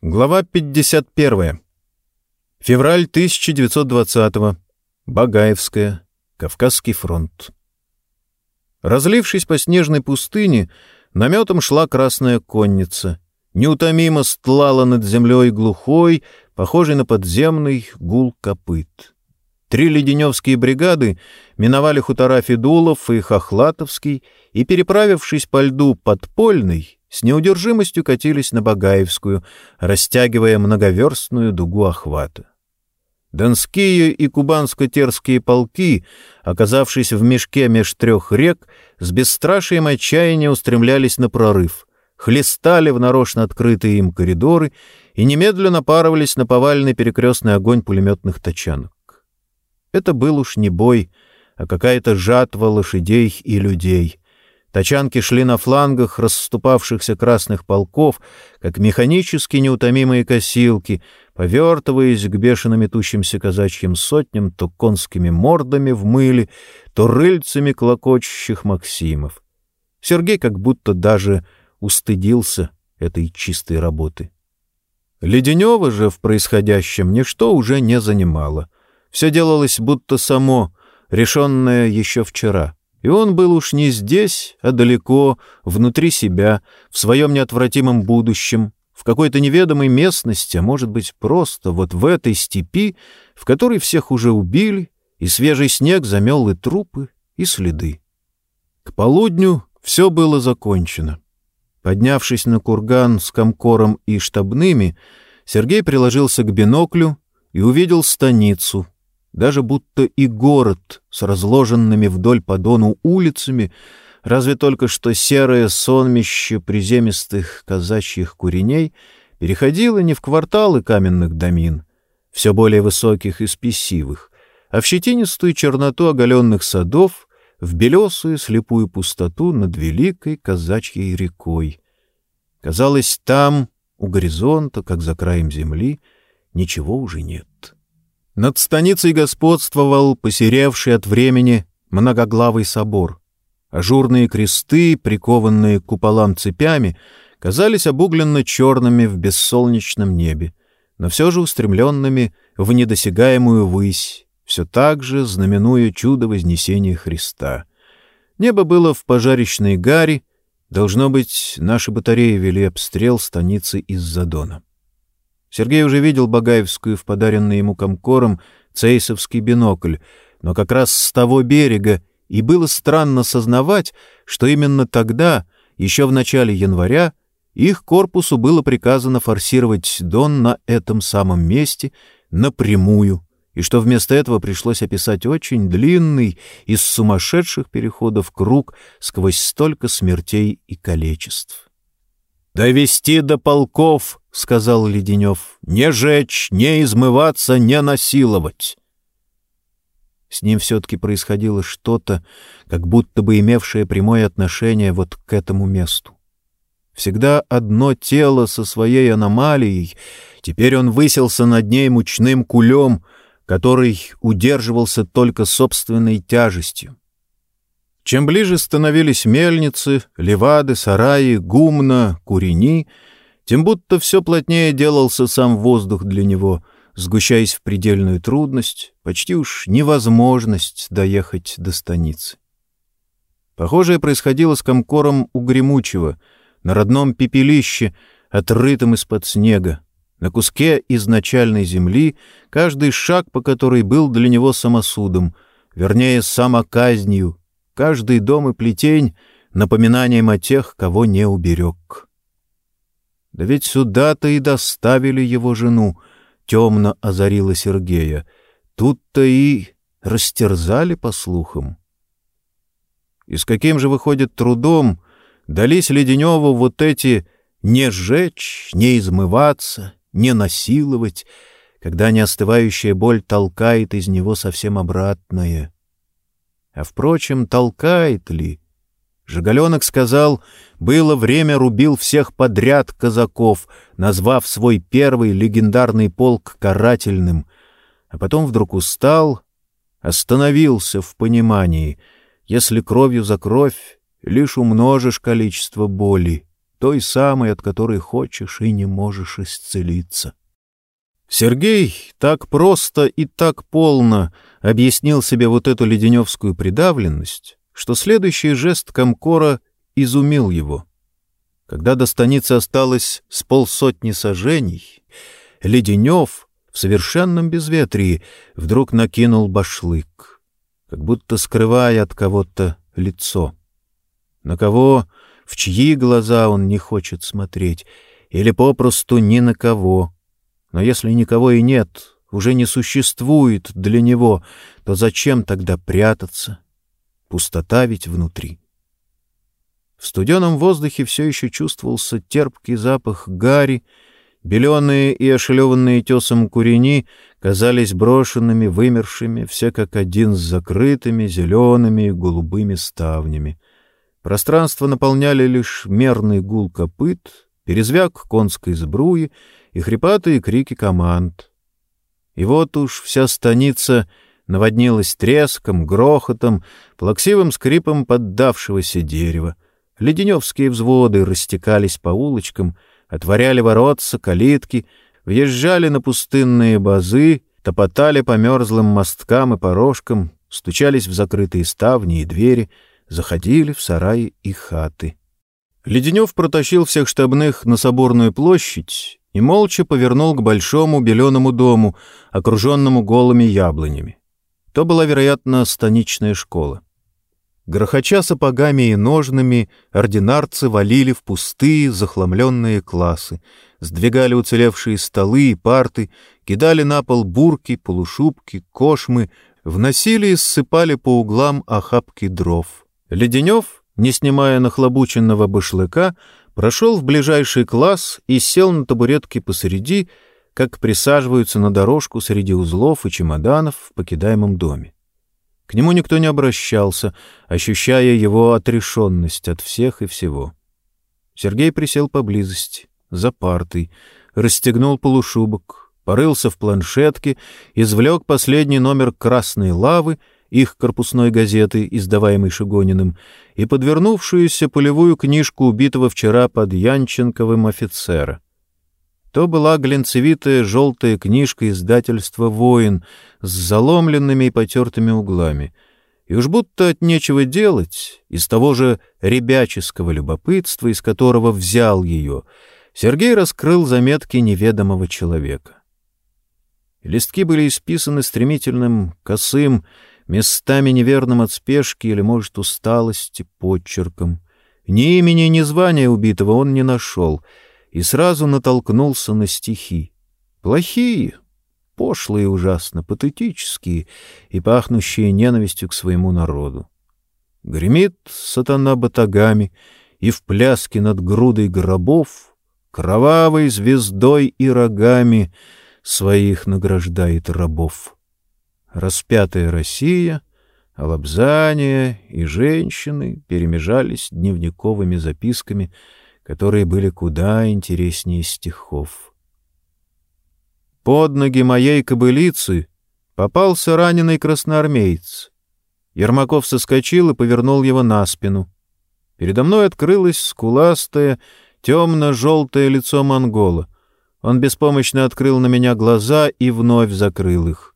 Глава 51. Февраль 1920-го. Багаевская. Кавказский фронт. Разлившись по снежной пустыне, наметом шла красная конница. Неутомимо стлала над землей глухой, похожий на подземный гул копыт. Три леденевские бригады миновали хутора Федулов и Хохлатовский и, переправившись по льду подпольный, с неудержимостью катились на Багаевскую, растягивая многоверстную дугу охвата. Донские и кубанско-терские полки, оказавшись в мешке меж трех рек, с бесстрашием отчаяния устремлялись на прорыв, хлестали в нарочно открытые им коридоры и немедленно паровались на повальный перекрестный огонь пулеметных тачанок. Это был уж не бой, а какая-то жатва лошадей и людей — Тачанки шли на флангах расступавшихся красных полков, как механически неутомимые косилки, повертываясь к бешено метущимся казачьим сотням то конскими мордами в мыле, то рыльцами клокочущих Максимов. Сергей как будто даже устыдился этой чистой работы. Леденева же в происходящем ничто уже не занимало. Все делалось будто само, решенное еще вчера — и он был уж не здесь, а далеко, внутри себя, в своем неотвратимом будущем, в какой-то неведомой местности, а может быть просто вот в этой степи, в которой всех уже убили, и свежий снег замел и трупы, и следы. К полудню все было закончено. Поднявшись на курган с комкором и штабными, Сергей приложился к биноклю и увидел станицу — даже будто и город с разложенными вдоль по дону улицами, разве только что серое сонмище приземистых казачьих куреней переходило не в кварталы каменных домин, все более высоких и спесивых, а в щетинистую черноту оголенных садов, в белесую слепую пустоту над великой казачьей рекой. Казалось, там, у горизонта, как за краем земли, ничего уже нет. Над станицей господствовал посеревший от времени многоглавый собор. Ажурные кресты, прикованные к куполам цепями, казались обугленно-черными в бессолнечном небе, но все же устремленными в недосягаемую высь, все так же знаменуя чудо Вознесения Христа. Небо было в пожарищной гаре, должно быть, наши батареи вели обстрел станицы из Задона. Сергей уже видел Багаевскую в подаренный ему комкором цейсовский бинокль, но как раз с того берега, и было странно сознавать, что именно тогда, еще в начале января, их корпусу было приказано форсировать Дон на этом самом месте напрямую, и что вместо этого пришлось описать очень длинный из сумасшедших переходов круг сквозь столько смертей и количеств. «Довести до полков», — сказал Леденев, — «не жечь, не измываться, не насиловать». С ним все-таки происходило что-то, как будто бы имевшее прямое отношение вот к этому месту. Всегда одно тело со своей аномалией, теперь он высился над ней мучным кулем, который удерживался только собственной тяжестью. Чем ближе становились мельницы, левады, сараи, гумна, курени, тем будто все плотнее делался сам воздух для него, сгущаясь в предельную трудность, почти уж невозможность доехать до станицы. Похожее происходило с комкором у Гремучего, на родном пепелище, отрытом из-под снега, на куске изначальной земли, каждый шаг по которой был для него самосудом, вернее, самоказнью, каждый дом и плетень — напоминанием о тех, кого не уберег. Да ведь сюда-то и доставили его жену, темно озарила Сергея. Тут-то и растерзали, по слухам. И с каким же, выходит, трудом дались Леденеву вот эти «не сжечь, не измываться, не насиловать», когда неостывающая боль толкает из него совсем обратное — а, впрочем, толкает ли? Жигаленок сказал, было время рубил всех подряд казаков, назвав свой первый легендарный полк карательным, а потом вдруг устал, остановился в понимании, если кровью за кровь лишь умножишь количество боли, той самой, от которой хочешь и не можешь исцелиться. Сергей так просто и так полно объяснил себе вот эту леденевскую придавленность, что следующий жест Комкора изумил его. Когда до станицы осталось с полсотни сажений, Леденев в совершенном безветрии вдруг накинул башлык, как будто скрывая от кого-то лицо. На кого, в чьи глаза он не хочет смотреть, или попросту ни на кого. Но если никого и нет, уже не существует для него, то зачем тогда прятаться? Пустота ведь внутри. В студеном воздухе все еще чувствовался терпкий запах гари, беленые и ошелеванные тесом курени казались брошенными, вымершими, все как один с закрытыми зелеными и голубыми ставнями. Пространство наполняли лишь мерный гул копыт, перезвяк конской сбруи и хрипатые крики команд. И вот уж вся станица наводнилась треском, грохотом, плаксивым скрипом поддавшегося дерева — Леденевские взводы растекались по улочкам, отворяли воротца, калитки, въезжали на пустынные базы, топотали по мерзлым мосткам и порожкам, стучались в закрытые ставни и двери, заходили в сараи и хаты. Леденев протащил всех штабных на Соборную площадь и молча повернул к большому беленому дому, окруженному голыми яблонями. То была, вероятно, станичная школа. Грохоча сапогами и ножными, ординарцы валили в пустые, захламленные классы, сдвигали уцелевшие столы и парты, кидали на пол бурки, полушубки, кошмы, вносили и ссыпали по углам охапки дров. Леденев, не снимая нахлобученного башлыка, прошел в ближайший класс и сел на табуретке посреди, как присаживаются на дорожку среди узлов и чемоданов в покидаемом доме. К нему никто не обращался, ощущая его отрешенность от всех и всего. Сергей присел поблизости, за партой, расстегнул полушубок, порылся в планшетке, извлек последний номер «Красной лавы», их корпусной газеты, издаваемой Шигониным, и подвернувшуюся полевую книжку убитого вчера под Янченковым офицера — то была глинцевитая желтая книжка издательства «Воин» с заломленными и потертыми углами. И уж будто от нечего делать, из того же ребяческого любопытства, из которого взял ее, Сергей раскрыл заметки неведомого человека. Листки были исписаны стремительным, косым, местами неверным от спешки или, может, усталости, подчерком. Ни имени, ни звания убитого он не нашел — и сразу натолкнулся на стихи. Плохие, пошлые ужасно, патетические и пахнущие ненавистью к своему народу. Гремит сатана батагами, и в пляске над грудой гробов кровавой звездой и рогами своих награждает рабов. Распятая Россия, Алабзания и женщины перемежались дневниковыми записками — которые были куда интереснее стихов. Под ноги моей кобылицы попался раненый красноармеец. Ермаков соскочил и повернул его на спину. Передо мной открылось скуластое, темно-желтое лицо монгола. Он беспомощно открыл на меня глаза и вновь закрыл их.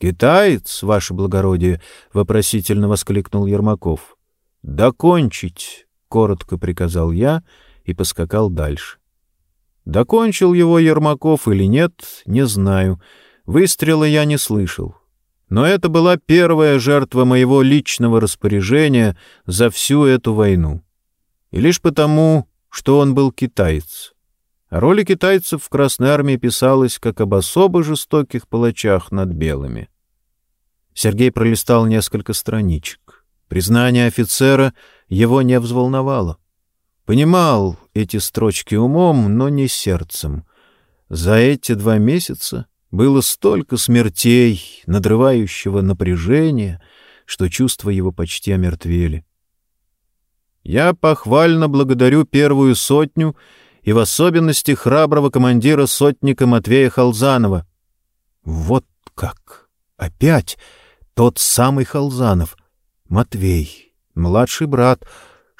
«Китаец, ваше благородие!» — вопросительно воскликнул Ермаков. «Докончить!» коротко приказал я и поскакал дальше. Докончил его Ермаков или нет, не знаю. Выстрела я не слышал. Но это была первая жертва моего личного распоряжения за всю эту войну. И лишь потому, что он был китаец. Роли китайцев в Красной Армии писалось как об особо жестоких палачах над белыми. Сергей пролистал несколько страничек. Признание офицера его не взволновало. Понимал эти строчки умом, но не сердцем. За эти два месяца было столько смертей, надрывающего напряжения, что чувства его почти омертвели. Я похвально благодарю первую сотню и в особенности храброго командира сотника Матвея Халзанова. Вот как! Опять тот самый Халзанов, Матвей, младший брат.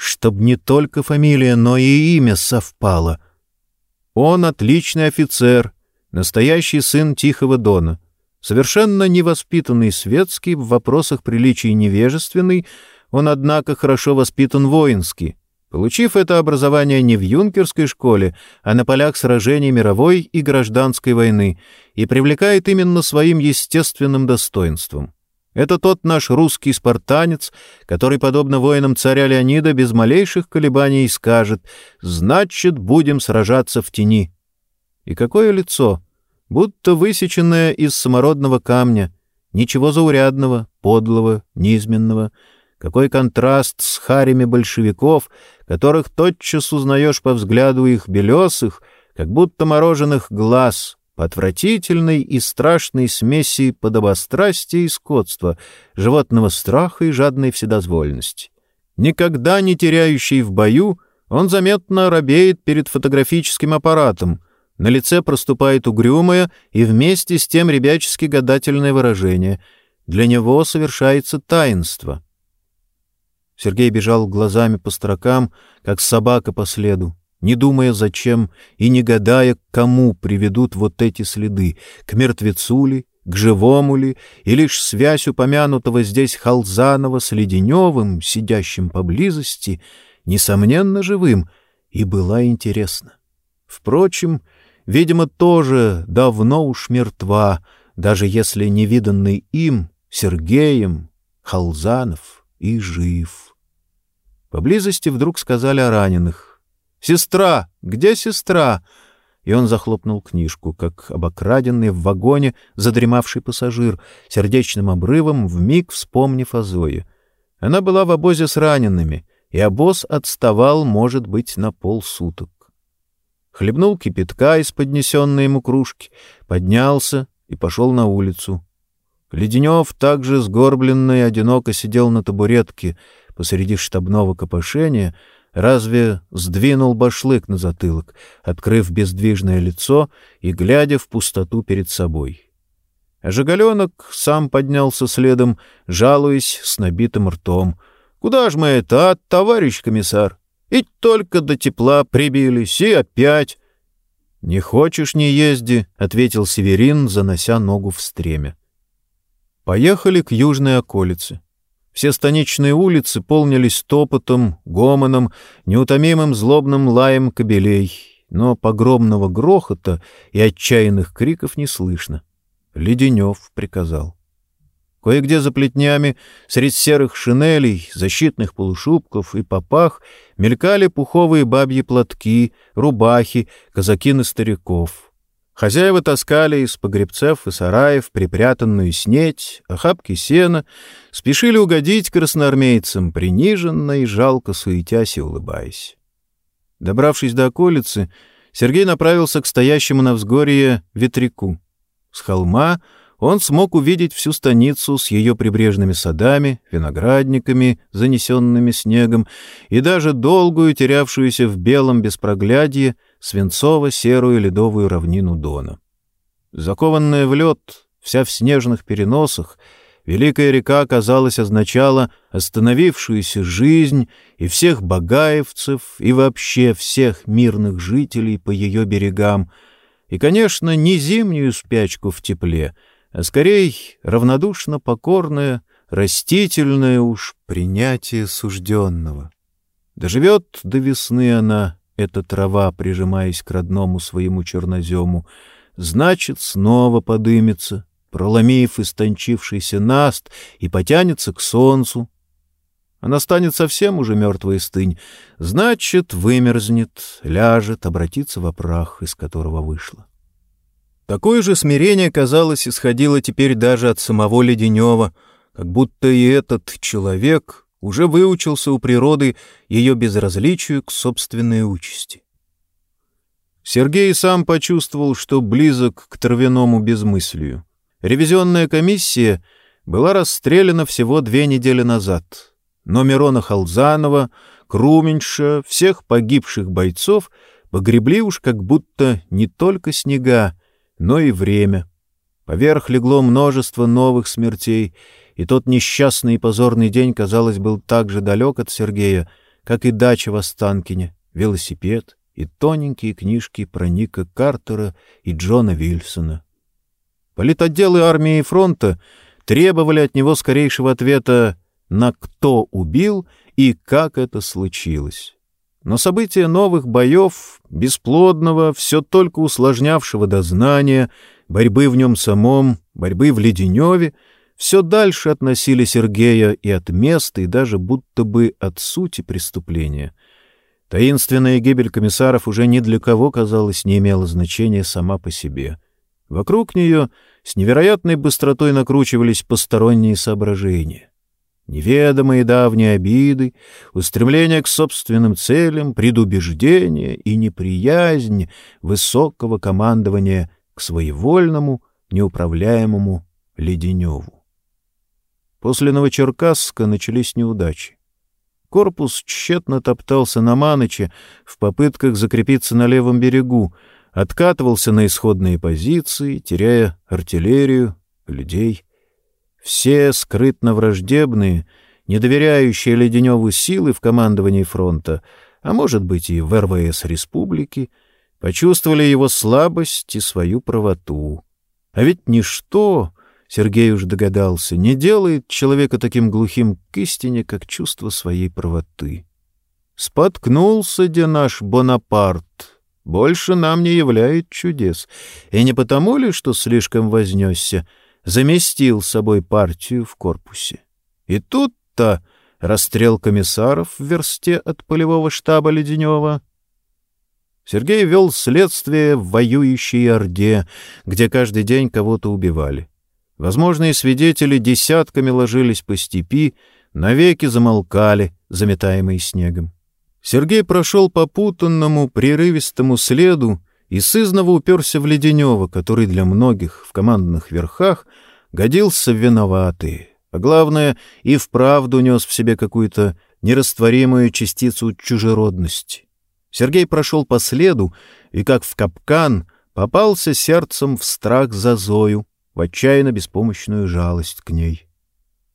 чтоб не только фамилия, но и имя совпало. Он отличный офицер, настоящий сын Тихого Дона, совершенно невоспитанный светский, в вопросах приличия невежественный, он, однако, хорошо воспитан воински, получив это образование не в юнкерской школе, а на полях сражений мировой и гражданской войны, и привлекает именно своим естественным достоинством. Это тот наш русский спартанец, который, подобно воинам царя Леонида, без малейших колебаний скажет «Значит, будем сражаться в тени». И какое лицо! Будто высеченное из самородного камня, ничего заурядного, подлого, низменного. Какой контраст с харями большевиков, которых тотчас узнаешь по взгляду их белесых, как будто мороженых глаз — по отвратительной и страшной смеси подобострастия и скотства, животного страха и жадной вседозволенности. Никогда не теряющий в бою, он заметно робеет перед фотографическим аппаратом, на лице проступает угрюмое и вместе с тем ребячески гадательное выражение. Для него совершается таинство. Сергей бежал глазами по строкам, как собака по следу не думая зачем и не гадая, к кому приведут вот эти следы, к мертвецу ли, к живому ли, и лишь связь упомянутого здесь Халзанова с Леденевым, сидящим поблизости, несомненно живым, и была интересна. Впрочем, видимо, тоже давно уж мертва, даже если невиданный им, Сергеем, Халзанов и жив. Поблизости вдруг сказали о раненых. «Сестра! Где сестра?» И он захлопнул книжку, как обокраденный в вагоне задремавший пассажир, сердечным обрывом вмиг вспомнив о Зое. Она была в обозе с ранеными, и обоз отставал, может быть, на полсуток. Хлебнул кипятка из поднесенной ему кружки, поднялся и пошел на улицу. Леденев также сгорбленный одиноко сидел на табуретке посреди штабного копошения — разве сдвинул башлык на затылок, открыв бездвижное лицо и глядя в пустоту перед собой. А Жигаленок сам поднялся следом, жалуясь с набитым ртом. «Куда ж мы это, а, товарищ комиссар? И только до тепла прибились, и опять!» «Не хочешь — не езди», — ответил Северин, занося ногу в стремя. Поехали к южной околице. Все станичные улицы полнились топотом, гомоном, неутомимым злобным лаем кобелей, но погромного грохота и отчаянных криков не слышно. Леденев приказал. Кое-где за плетнями, среди серых шинелей, защитных полушубков и попах мелькали пуховые бабьи платки, рубахи, казаки на стариков — Хозяева таскали из погребцев и сараев припрятанную снеть, охапки сена, спешили угодить красноармейцам, приниженно и жалко суетясь и улыбаясь. Добравшись до околицы, Сергей направился к стоящему на взгорье ветряку. С холма он смог увидеть всю станицу с ее прибрежными садами, виноградниками, занесенными снегом, и даже долгую, терявшуюся в белом беспроглядье, свинцово-серую ледовую равнину Дона. Закованная в лед, вся в снежных переносах, Великая река, казалось, означала остановившуюся жизнь и всех багаевцев, и вообще всех мирных жителей по ее берегам, и, конечно, не зимнюю спячку в тепле, а скорее равнодушно покорное, растительное уж принятие сужденного. Доживет до весны она, эта трава, прижимаясь к родному своему чернозему, значит, снова подымется, проломив истончившийся наст, и потянется к солнцу. Она станет совсем уже мертвой стынь, значит, вымерзнет, ляжет, обратится в прах, из которого вышла. Такое же смирение, казалось, исходило теперь даже от самого Леденева, как будто и этот человек уже выучился у природы ее безразличию к собственной участи. Сергей сам почувствовал, что близок к травяному безмыслию. Ревизионная комиссия была расстреляна всего две недели назад, но Мирона Халзанова, Круменьша, всех погибших бойцов погребли уж как будто не только снега, но и время. Поверх легло множество новых смертей — и тот несчастный и позорный день, казалось, был так же далек от Сергея, как и дача в Останкине, велосипед и тоненькие книжки про Ника Картера и Джона Вильсона. Политотделы армии и фронта требовали от него скорейшего ответа на кто убил и как это случилось. Но события новых боев, бесплодного, все только усложнявшего дознания, борьбы в нем самом, борьбы в Леденеве, все дальше относили Сергея и от места, и даже будто бы от сути преступления. Таинственная гибель комиссаров уже ни для кого, казалось, не имела значения сама по себе. Вокруг нее с невероятной быстротой накручивались посторонние соображения неведомые давние обиды, устремление к собственным целям, предубеждение и неприязнь высокого командования к своевольному, неуправляемому Леденеву. После Новочеркасска начались неудачи. Корпус тщетно топтался на Маныче в попытках закрепиться на левом берегу, откатывался на исходные позиции, теряя артиллерию, людей — все скрытно враждебные, не доверяющие Леденеву силы в командовании фронта, а может быть и в РВС республики, почувствовали его слабость и свою правоту. А ведь ничто, Сергей уж догадался, не делает человека таким глухим к истине, как чувство своей правоты. Споткнулся где наш Бонапарт, больше нам не являет чудес, и не потому ли, что слишком вознесся, — заместил собой партию в корпусе. И тут-то расстрел комиссаров в версте от полевого штаба Леденева. Сергей вел следствие в воюющей Орде, где каждый день кого-то убивали. Возможные свидетели десятками ложились по степи, навеки замолкали, заметаемые снегом. Сергей прошел по путанному, прерывистому следу, и сызново уперся в Леденева, который для многих в командных верхах годился в виноватые, а главное, и вправду нес в себе какую-то нерастворимую частицу чужеродности. Сергей прошел по следу и, как в капкан, попался сердцем в страх за Зою, в отчаянно беспомощную жалость к ней.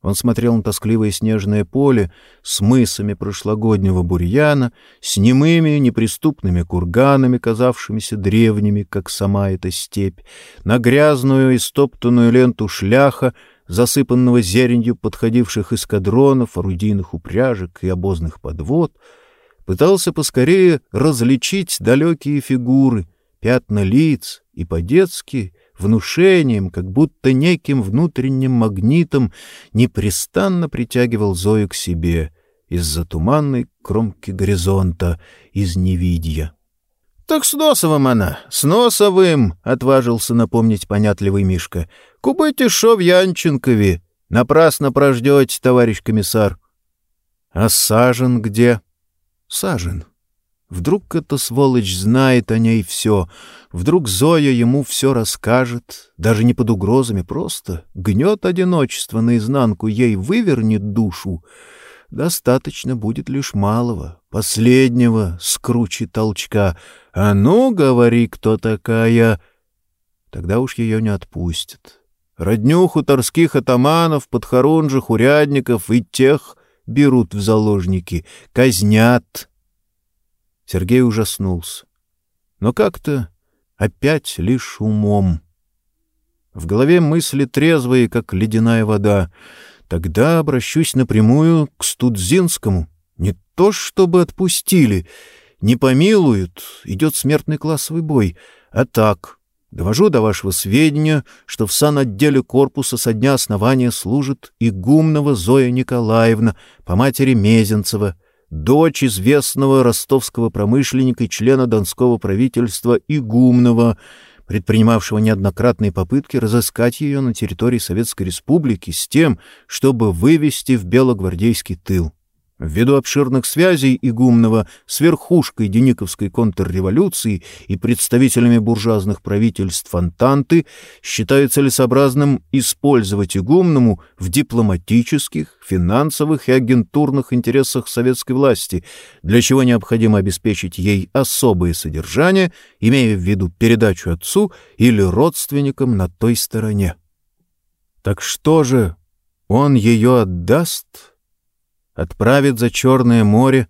Он смотрел на тоскливое снежное поле с мысами прошлогоднего бурьяна, с немыми неприступными курганами, казавшимися древними, как сама эта степь, на грязную и стоптанную ленту шляха, засыпанного зеленью подходивших эскадронов, орудийных упряжек и обозных подвод, пытался поскорее различить далекие фигуры, пятна лиц и по-детски — внушением, как будто неким внутренним магнитом непрестанно притягивал Зою к себе из-за туманной кромки горизонта, из невидья. — Так с Носовым она, с Носовым! — отважился напомнить понятливый Мишка. — Купайте шо в Янченкове. Напрасно прождете, товарищ комиссар. — А Сажен где? — Сажен. Вдруг эта сволочь знает о ней все, вдруг Зоя ему все расскажет, даже не под угрозами, просто гнет одиночество наизнанку, ей вывернет душу. Достаточно будет лишь малого, последнего, скручи толчка. «А ну, говори, кто такая!» Тогда уж ее не отпустят. Родню хуторских атаманов, подхорунжих, урядников и тех берут в заложники, казнят, Сергей ужаснулся. Но как-то опять лишь умом. В голове мысли трезвые, как ледяная вода. Тогда обращусь напрямую к Студзинскому. Не то чтобы отпустили, не помилуют, идет смертный классовый бой, а так. Довожу до вашего сведения, что в санотделе корпуса со дня основания служит игумнова Зоя Николаевна по матери Мезенцева — дочь известного ростовского промышленника и члена донского правительства Игумнова, предпринимавшего неоднократные попытки разыскать ее на территории Советской Республики с тем, чтобы вывести в белогвардейский тыл. Ввиду обширных связей Игумнова с верхушкой Дениковской контрреволюции и представителями буржуазных правительств Антанты считаю целесообразным использовать Игумному в дипломатических, финансовых и агентурных интересах советской власти, для чего необходимо обеспечить ей особое содержание, имея в виду передачу отцу или родственникам на той стороне. Так что же, он ее отдаст?» Отправит за Черное море,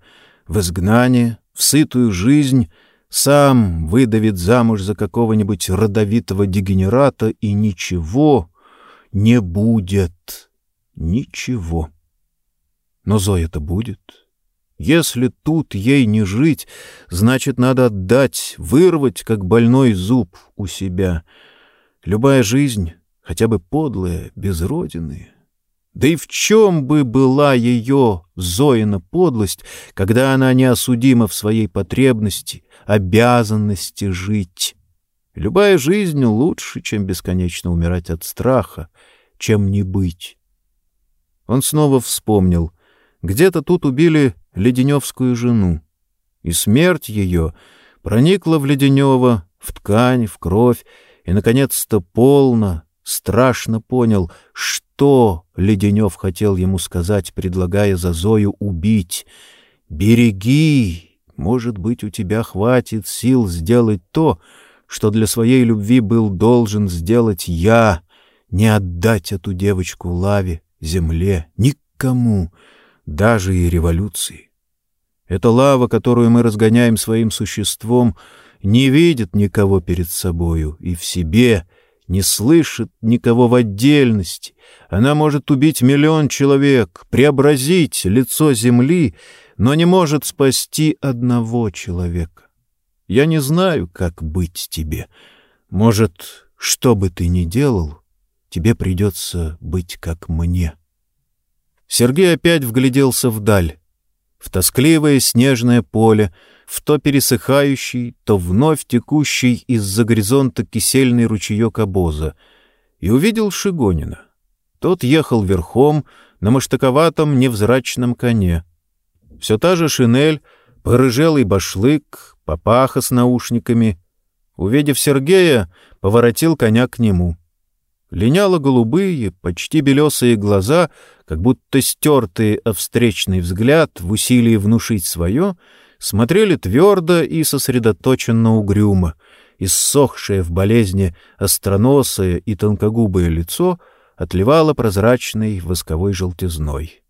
в изгнание, в сытую жизнь, сам выдавит замуж за какого-нибудь родовитого дегенерата, и ничего не будет. Ничего. Но Зоя-то будет. Если тут ей не жить, значит, надо отдать, вырвать, как больной зуб у себя. Любая жизнь, хотя бы подлая, без родины. Да и в чем бы была ее, Зоина, подлость, когда она неосудима в своей потребности, обязанности жить? Любая жизнь лучше, чем бесконечно умирать от страха, чем не быть. Он снова вспомнил. Где-то тут убили Леденевскую жену, и смерть ее проникла в Леденева, в ткань, в кровь, и, наконец-то, полно, страшно понял, что Леденев хотел ему сказать, предлагая за Зою убить. «Береги! Может быть, у тебя хватит сил сделать то, что для своей любви был должен сделать я, не отдать эту девочку лаве, земле, никому, даже и революции. Эта лава, которую мы разгоняем своим существом, не видит никого перед собою и в себе, не слышит никого в отдельности. Она может убить миллион человек, преобразить лицо земли, но не может спасти одного человека. Я не знаю, как быть тебе. Может, что бы ты ни делал, тебе придется быть как мне». Сергей опять вгляделся вдаль, в тоскливое снежное поле, в то пересыхающий, то вновь текущий из-за горизонта кисельный ручеек обоза, и увидел Шигонина. Тот ехал верхом на маштаковатом невзрачном коне. Все та же шинель, порыжелый башлык, папаха с наушниками. Увидев Сергея, поворотил коня к нему. Линяло-голубые, почти белесые глаза, как будто стертые о встречный взгляд в усилии внушить свое, смотрели твердо и сосредоточенно угрюмо. Иссохшее в болезни остроносое и тонкогубое лицо отливало прозрачной восковой желтизной.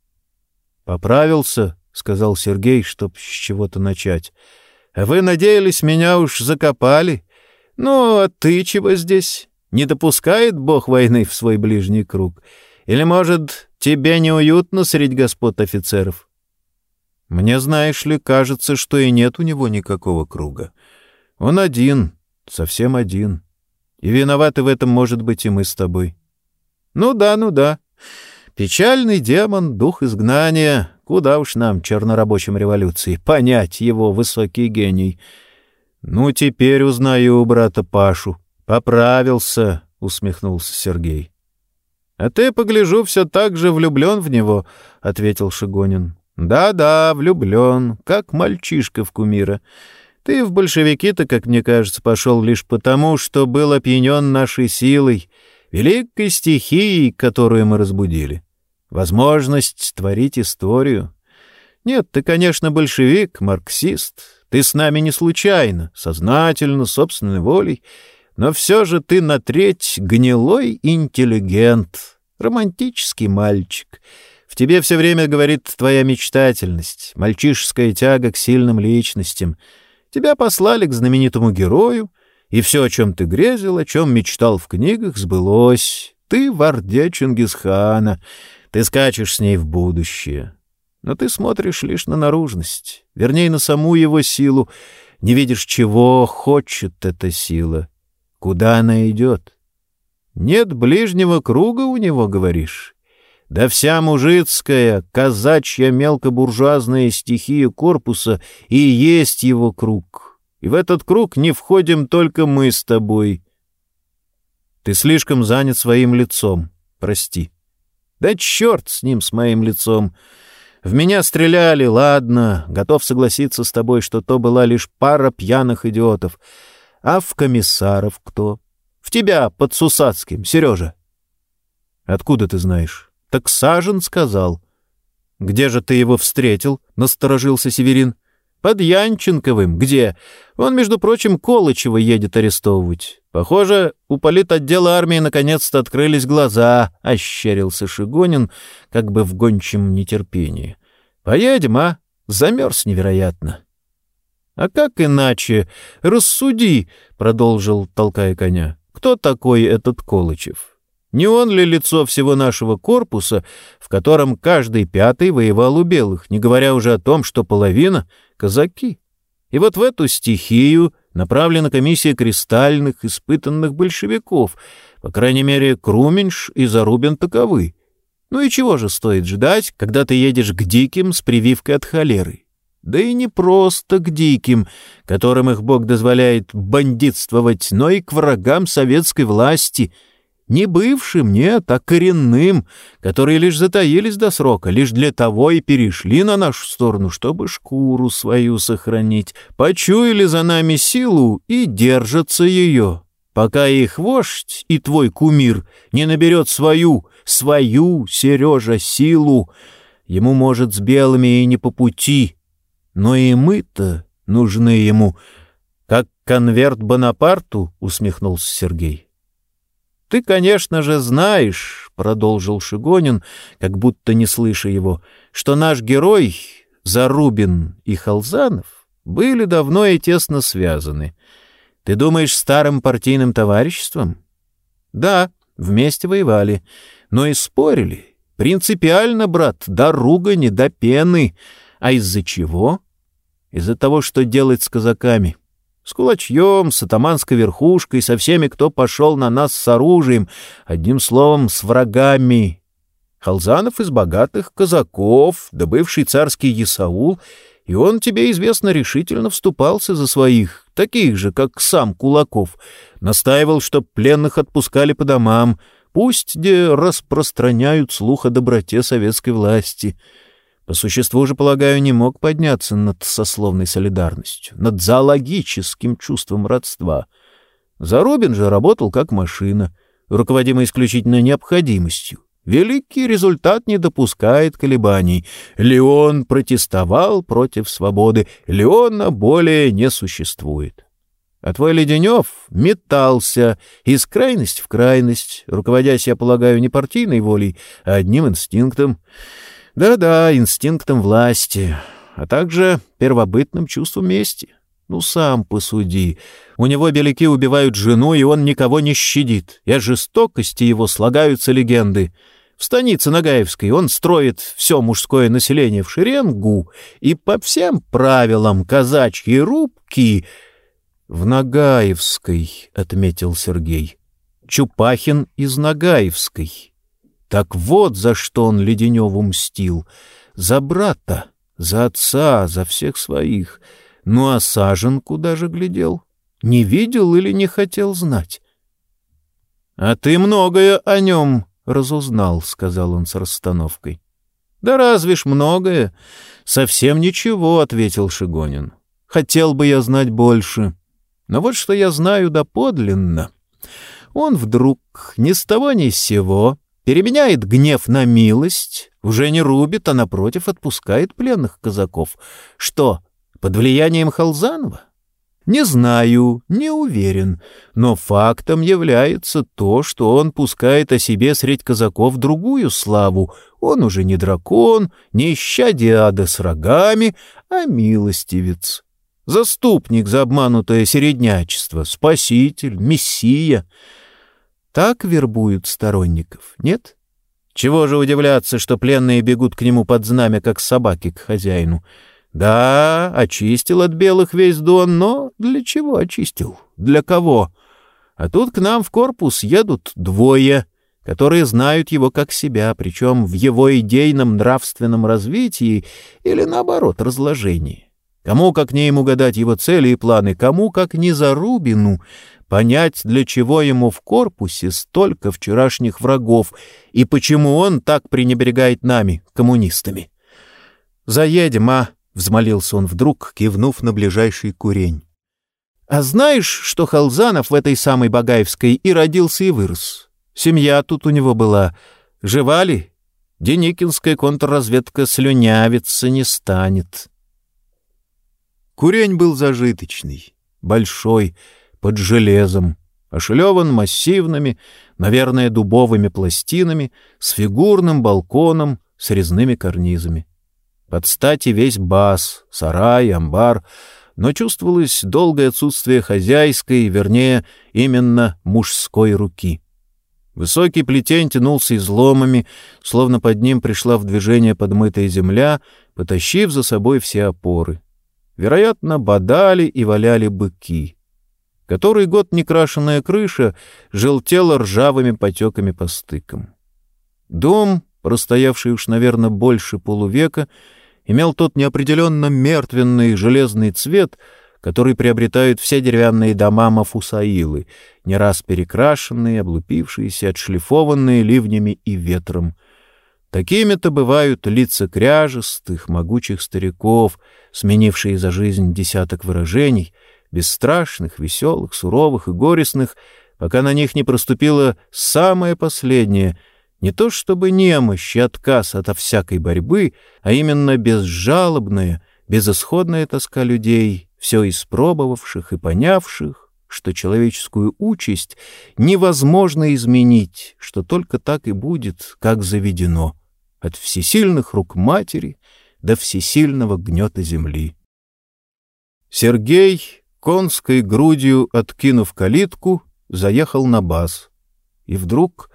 «Поправился», — сказал Сергей, чтоб с чего-то начать. «А вы надеялись, меня уж закопали? Ну, а ты чего здесь?» Не допускает Бог войны в свой ближний круг? Или, может, тебе неуютно среди господ офицеров? Мне, знаешь ли, кажется, что и нет у него никакого круга. Он один, совсем один. И виноваты в этом, может быть, и мы с тобой. Ну да, ну да. Печальный демон, дух изгнания. Куда уж нам, чернорабочим революции, понять его высокий гений. Ну, теперь узнаю у брата Пашу. «Поправился», — усмехнулся Сергей. «А ты, погляжу, все так же влюблен в него», — ответил Шигонин. «Да-да, влюблен, как мальчишка в кумира. Ты в большевики-то, как мне кажется, пошел лишь потому, что был опьянен нашей силой, великой стихией, которую мы разбудили. Возможность творить историю. Нет, ты, конечно, большевик, марксист. Ты с нами не случайно, сознательно, собственной волей» но все же ты на треть гнилой интеллигент, романтический мальчик. В тебе все время говорит твоя мечтательность, мальчишеская тяга к сильным личностям. Тебя послали к знаменитому герою, и все, о чем ты грезил, о чем мечтал в книгах, сбылось. Ты в Орде Чингисхана, ты скачешь с ней в будущее. Но ты смотришь лишь на наружность, вернее, на саму его силу, не видишь, чего хочет эта сила — Куда она идет? Нет ближнего круга у него, говоришь? Да вся мужицкая, казачья мелкобуржуазная стихия корпуса и есть его круг. И в этот круг не входим только мы с тобой. Ты слишком занят своим лицом, прости. Да черт с ним, с моим лицом. В меня стреляли, ладно, готов согласиться с тобой, что то была лишь пара пьяных идиотов — а в комиссаров кто? В тебя под Сусацким, Сережа. Откуда ты знаешь? Так Сажен сказал. Где же ты его встретил? Насторожился Северин. Под Янченковым. Где? Он, между прочим, Колычева едет арестовывать. Похоже, у политотдела армии наконец-то открылись глаза, — ощерился Шигонин, как бы в гончем нетерпении. Поедем, а? Замерз невероятно. — А как иначе? Рассуди, — продолжил, толкая коня. — Кто такой этот Колычев? Не он ли лицо всего нашего корпуса, в котором каждый пятый воевал у белых, не говоря уже о том, что половина — казаки? И вот в эту стихию направлена комиссия кристальных, испытанных большевиков, по крайней мере, Круменьш и Зарубин таковы. Ну и чего же стоит ждать, когда ты едешь к диким с прививкой от холеры? Да и не просто к диким, которым их Бог дозволяет бандитствовать, но и к врагам советской власти — не бывшим, нет, а коренным, которые лишь затаились до срока, лишь для того и перешли на нашу сторону, чтобы шкуру свою сохранить, почуяли за нами силу и держатся ее, пока их вождь и твой кумир не наберет свою, свою, Сережа, силу. Ему, может, с белыми и не по пути, но и мы-то нужны ему. Как конверт Бонапарту, — усмехнулся Сергей. «Ты, конечно же, знаешь, — продолжил Шигонин, как будто не слыша его, — что наш герой, Зарубин и Халзанов, были давно и тесно связаны. Ты думаешь, старым партийным товариществом? Да, вместе воевали, но и спорили. Принципиально, брат, до ругани, до пены. А из-за чего? Из-за того, что делать с казаками — с кулачьем, с атаманской верхушкой, со всеми, кто пошел на нас с оружием, одним словом, с врагами. Халзанов из богатых казаков, да бывший царский Исаул, и он, тебе известно, решительно вступался за своих, таких же, как сам Кулаков, настаивал, чтоб пленных отпускали по домам, пусть где распространяют слух о доброте советской власти — по существу же, полагаю, не мог подняться над сословной солидарностью, над зоологическим чувством родства. Зарубин же работал как машина, руководимая исключительно необходимостью. Великий результат не допускает колебаний. Леон протестовал против свободы, Леона более не существует. А твой Леденев метался из крайности в крайность, руководясь, я полагаю, не партийной волей, а одним инстинктом — да-да, инстинктом власти, а также первобытным чувством мести. Ну, сам посуди. У него беляки убивают жену, и он никого не щадит. И о жестокости его слагаются легенды. В станице Нагаевской он строит все мужское население в шеренгу, и по всем правилам казачьи рубки... — В Нагаевской, — отметил Сергей. — Чупахин из Нагаевской. Так вот за что он Леденеву мстил. За брата, за отца, за всех своих. Ну а Сажен куда же глядел? Не видел или не хотел знать? — А ты многое о нем разузнал, — сказал он с расстановкой. — Да разве ж многое? — Совсем ничего, — ответил Шигонин. — Хотел бы я знать больше. Но вот что я знаю доподлинно. Он вдруг ни с того ни с сего переменяет гнев на милость, уже не рубит, а напротив отпускает пленных казаков. Что, под влиянием Халзанова? Не знаю, не уверен, но фактом является то, что он пускает о себе средь казаков другую славу. Он уже не дракон, не ища диада с рогами, а милостивец. Заступник за обманутое середнячество, спаситель, мессия — так вербуют сторонников, нет? Чего же удивляться, что пленные бегут к нему под знамя, как собаки к хозяину? Да, очистил от белых весь дон, но для чего очистил? Для кого? А тут к нам в корпус едут двое, которые знают его как себя, причем в его идейном нравственном развитии или, наоборот, разложении. Кому как не ему гадать его цели и планы, кому как не Зарубину — понять, для чего ему в корпусе столько вчерашних врагов и почему он так пренебрегает нами, коммунистами. «Заедем, а!» — взмолился он вдруг, кивнув на ближайший курень. «А знаешь, что Халзанов в этой самой Багаевской и родился, и вырос? Семья тут у него была. Жива ли? Деникинская контрразведка слюнявиться не станет». Курень был зажиточный, большой, под железом, ошелеван массивными, наверное, дубовыми пластинами, с фигурным балконом, с резными карнизами. Под стати весь бас, сарай, амбар, но чувствовалось долгое отсутствие хозяйской, вернее, именно мужской руки. Высокий плетень тянулся изломами, словно под ним пришла в движение подмытая земля, потащив за собой все опоры. Вероятно, бодали и валяли быки. Который год некрашенная крыша желтела ржавыми потеками по стыкам. Дом, простоявший уж, наверное, больше полувека, имел тот неопределенно мертвенный железный цвет — который приобретают все деревянные дома Мафусаилы, не раз перекрашенные, облупившиеся, отшлифованные ливнями и ветром. Такими-то бывают лица кряжестых, могучих стариков, сменившие за жизнь десяток выражений, бесстрашных, веселых, суровых и горестных, пока на них не проступило самое последнее — не то чтобы немощь и отказ ото всякой борьбы, а именно безжалобная, безысходная тоска людей, все испробовавших и понявших, что человеческую участь невозможно изменить, что только так и будет, как заведено, от всесильных рук матери до всесильного гнета земли. Сергей, конской грудью откинув калитку, заехал на баз. И вдруг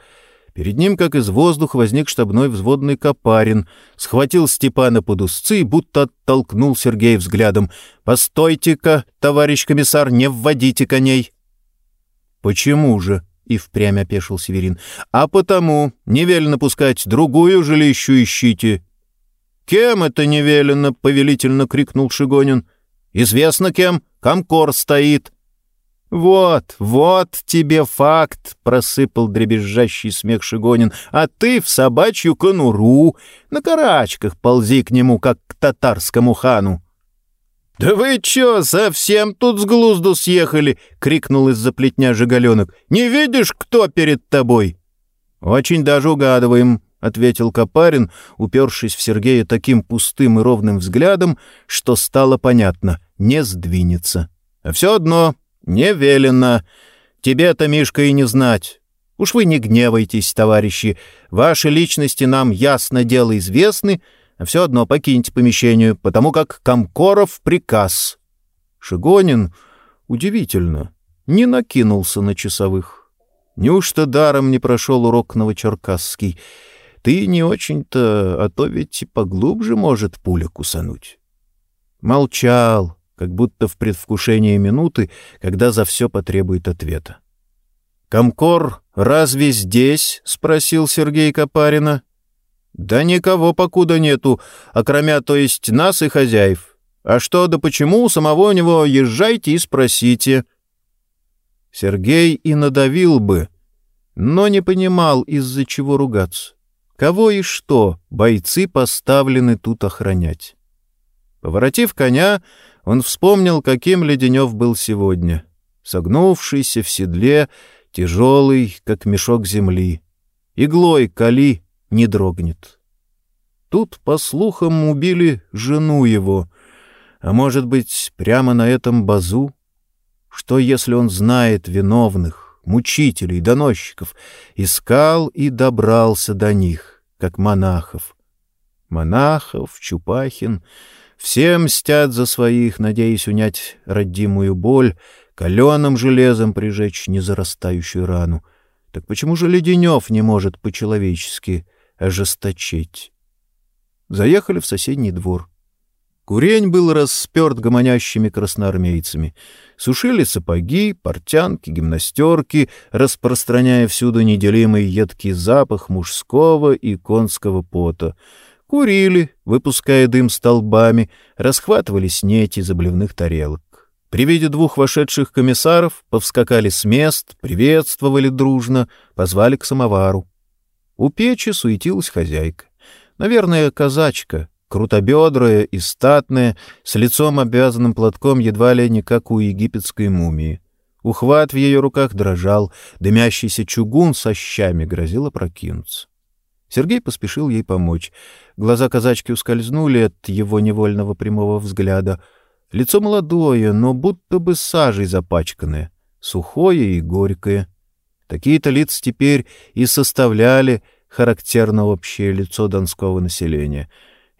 Перед ним, как из воздуха, возник штабной взводный Копарин, схватил Степана под узцы и будто оттолкнул Сергея взглядом. «Постойте-ка, товарищ комиссар, не вводите коней!» «Почему же?» — и впрямь опешил Северин. «А потому не велено пускать, другую жилищу ищите». «Кем это не велено?» — повелительно крикнул Шигонин. «Известно кем. Комкор стоит». «Вот, вот тебе факт!» — просыпал дребезжащий смех Шигонин. «А ты в собачью конуру, на карачках ползи к нему, как к татарскому хану!» «Да вы чё, совсем тут с глузду съехали?» — крикнул из-за плетня Жигаленок. «Не видишь, кто перед тобой?» «Очень даже угадываем», — ответил Копарин, упершись в Сергея таким пустым и ровным взглядом, что стало понятно — не сдвинется. «А все одно «Не велено. Тебе-то, Мишка, и не знать. Уж вы не гневайтесь, товарищи. Ваши личности нам ясно дело известны, а все одно покиньте помещение, потому как Комкоров приказ». Шигонин, удивительно, не накинулся на часовых. Неужто даром не прошел урок новочеркасский? Ты не очень-то, а то ведь и поглубже может пуля кусануть. Молчал, как будто в предвкушении минуты, когда за все потребует ответа. «Комкор разве здесь?» — спросил Сергей Копарина. «Да никого покуда нету, окромя, то есть нас и хозяев. А что да почему, самого у него езжайте и спросите». Сергей и надавил бы, но не понимал, из-за чего ругаться. Кого и что бойцы поставлены тут охранять. Поворотив коня, он вспомнил, каким Леденев был сегодня. Согнувшийся в седле, тяжелый, как мешок земли. Иглой кали не дрогнет. Тут, по слухам, убили жену его. А может быть, прямо на этом базу? Что, если он знает виновных, мучителей, доносчиков, искал и добрался до них, как монахов? Монахов, Чупахин все мстят за своих, надеясь унять родимую боль, каленым железом прижечь незарастающую рану. Так почему же Леденев не может по-человечески ожесточить? Заехали в соседний двор. Курень был расперт гомонящими красноармейцами. Сушили сапоги, портянки, гимнастерки, распространяя всюду неделимый едкий запах мужского и конского пота — Курили, выпуская дым столбами, расхватывали снеть из обливных тарелок. При виде двух вошедших комиссаров повскакали с мест, приветствовали дружно, позвали к самовару. У печи суетилась хозяйка. Наверное, казачка, крутобедрая и статная, с лицом обвязанным платком едва ли не как у египетской мумии. Ухват в ее руках дрожал, дымящийся чугун со щами грозил опрокинуться. Сергей поспешил ей помочь. Глаза казачки ускользнули от его невольного прямого взгляда. Лицо молодое, но будто бы сажей запачканное, сухое и горькое. Такие-то лица теперь и составляли характерно общее лицо донского населения.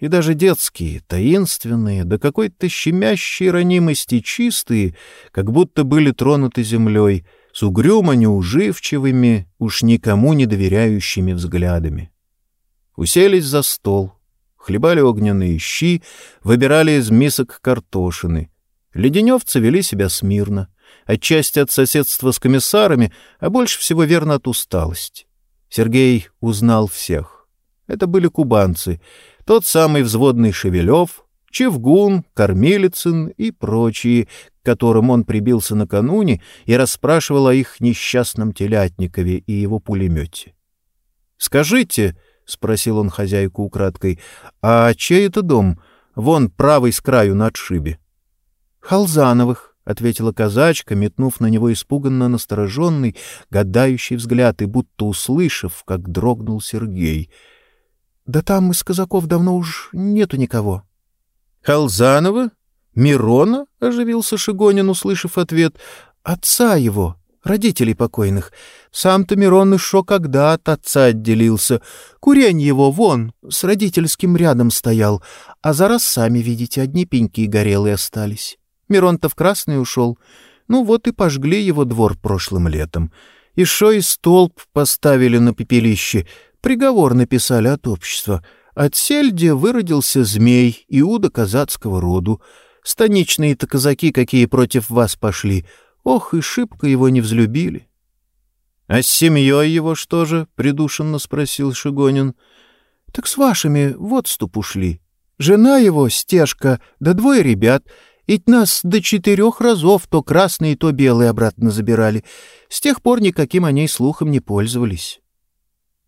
И даже детские, таинственные, до какой-то щемящей ранимости чистые, как будто были тронуты землей, с угрюмо неуживчивыми, уж никому не доверяющими взглядами. Уселись за стол, хлебали огненные щи, выбирали из мисок картошины. Леденевцы вели себя смирно, отчасти от соседства с комиссарами, а больше всего верно от усталости. Сергей узнал всех. Это были кубанцы, тот самый взводный Шевелев, Чевгун, Кормилицын и прочие, к которым он прибился накануне и расспрашивал о их несчастном телятникове и его пулемете. «Скажите», — спросил он хозяйку украдкой, — «а чей это дом? Вон правый с краю на отшибе». «Халзановых», — ответила казачка, метнув на него испуганно настороженный, гадающий взгляд и будто услышав, как дрогнул Сергей. «Да там из казаков давно уж нету никого». «Халзанова? Мирона?» — оживился Шигонин, услышав ответ. «Отца его, родителей покойных. Сам-то Мирон еще когда от отца отделился. Курень его вон, с родительским рядом стоял, а за раз сами, видите, одни пеньки горелые остались. Мирон-то в красный ушел. Ну вот и пожгли его двор прошлым летом. Еще и столб поставили на пепелище, приговор написали от общества — от сельди выродился змей Иуда казацкого роду. Станичные-то казаки, какие против вас пошли, ох, и шибко его не взлюбили. — А с семьей его что же? — придушенно спросил Шигонин. — Так с вашими в отступ ушли. Жена его, стежка, да двое ребят, ведь нас до четырех разов то красные, то белые обратно забирали. С тех пор никаким о ней слухом не пользовались.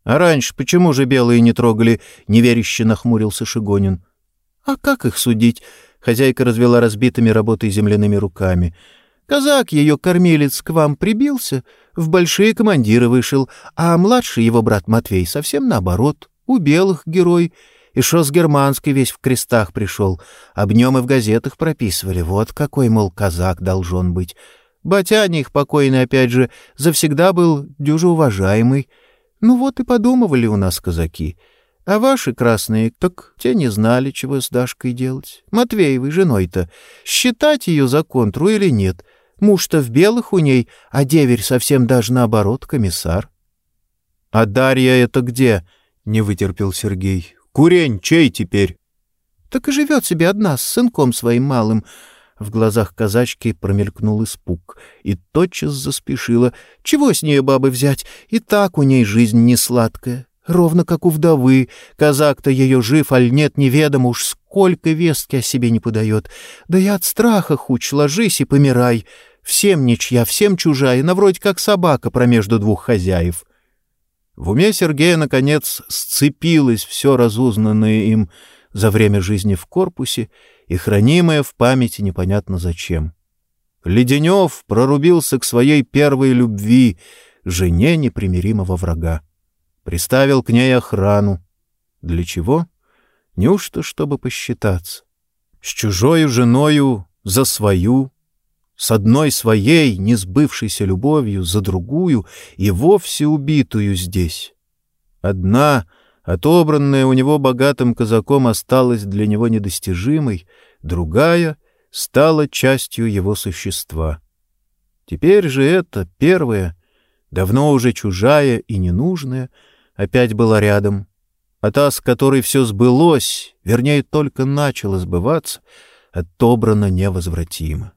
А раньше почему же белые не трогали? — неверяще нахмурился Шигонин. — А как их судить? — хозяйка развела разбитыми работой земляными руками. — Казак ее кормилец к вам прибился, в большие командиры вышел, а младший его брат Матвей совсем наоборот, у белых герой. И шо с германской весь в крестах пришел. Об нем и в газетах прописывали. Вот какой, мол, казак должен быть. Батяня их покойный, опять же, завсегда был дюже уважаемый. Ну вот и подумывали у нас казаки. А ваши красные, так те не знали, чего с Дашкой делать. Матвеевой женой-то. Считать ее за контру или нет? Муж-то в белых у ней, а деверь совсем даже наоборот, комиссар. — А Дарья это где? — не вытерпел Сергей. — Курень чей теперь? — Так и живет себе одна с сынком своим малым. В глазах казачки промелькнул испуг, и тотчас заспешила. Чего с нее бабы взять? И так у ней жизнь не сладкая. Ровно как у вдовы. Казак-то ее жив, аль нет, неведомо уж сколько вестки о себе не подает. Да я от страха хуч, ложись и помирай. Всем ничья, всем чужая, на вроде как собака промежду двух хозяев. В уме Сергея, наконец, сцепилось все разузнанное им за время жизни в корпусе и хранимое в памяти непонятно зачем. Леденев прорубился к своей первой любви, жене непримиримого врага. Приставил к ней охрану. Для чего? Неужто, чтобы посчитаться? С чужою женою за свою, с одной своей, не сбывшейся любовью, за другую и вовсе убитую здесь. Одна — отобранная у него богатым казаком осталась для него недостижимой, другая стала частью его существа. Теперь же эта, первая, давно уже чужая и ненужная, опять была рядом, а та, с которой все сбылось, вернее, только начало сбываться, отобрана невозвратимо.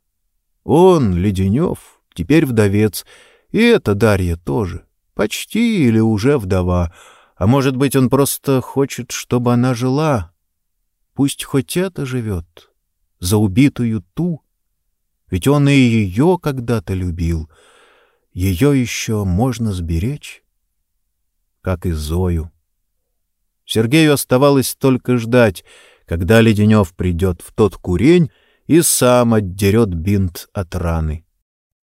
Он, Леденев, теперь вдовец, и эта Дарья тоже, почти или уже вдова — а может быть, он просто хочет, чтобы она жила? Пусть хоть это живет, за убитую ту. Ведь он и ее когда-то любил. Ее еще можно сберечь, как и Зою. Сергею оставалось только ждать, когда Леденев придет в тот курень и сам отдерет бинт от раны.